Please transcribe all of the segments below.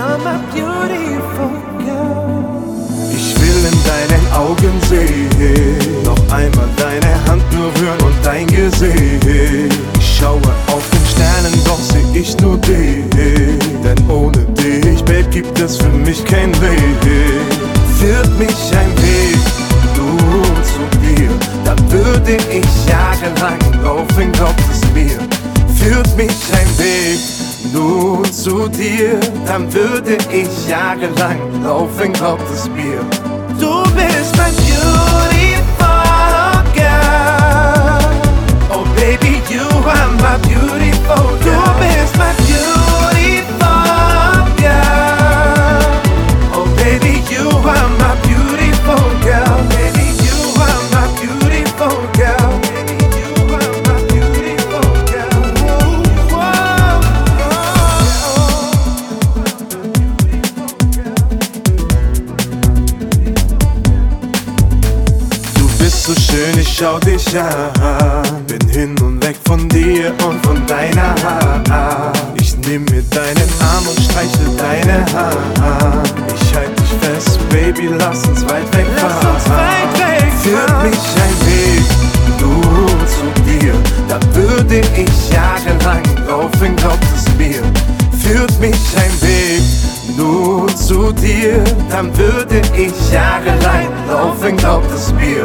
you're beautiful girl. Ich will in deinen Augen sehen, noch einmal deine Hand berühren und dein Gesicht. Ich schaue auf den Sternen, doch seh ich nur dich. Denn ohne dich, Babe, gibt es für mich kein Leben. Führt mich ein Weg, du zu dir, dann würde ich jahrelang auf den Kopf des Bier. Führt mich ein Weg nur zu dir, dann würde ich jahrelang laufen, glaubt es mir. Du bist mein bist so schön, ich schau dich an. Bin hin und weg von dir und von deiner Hand. Ich nehm mir deinen Arm und streichel deine Hand. Ich halt dich fest, Baby, lass uns weit weg fahren. Führt mich ein Weg nur zu dir, da würde ich jahrelang laufen, glaubt es mir. Führt mich ein Weg nur zu dir, dann würde ich jahrelang laufen, glaubt es mir.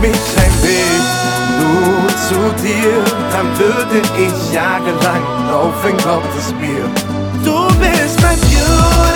mich ein Weg nur zu dir, dann würde ich jahrelang laufen, glaubt es mir. Du bist mein Jürgen.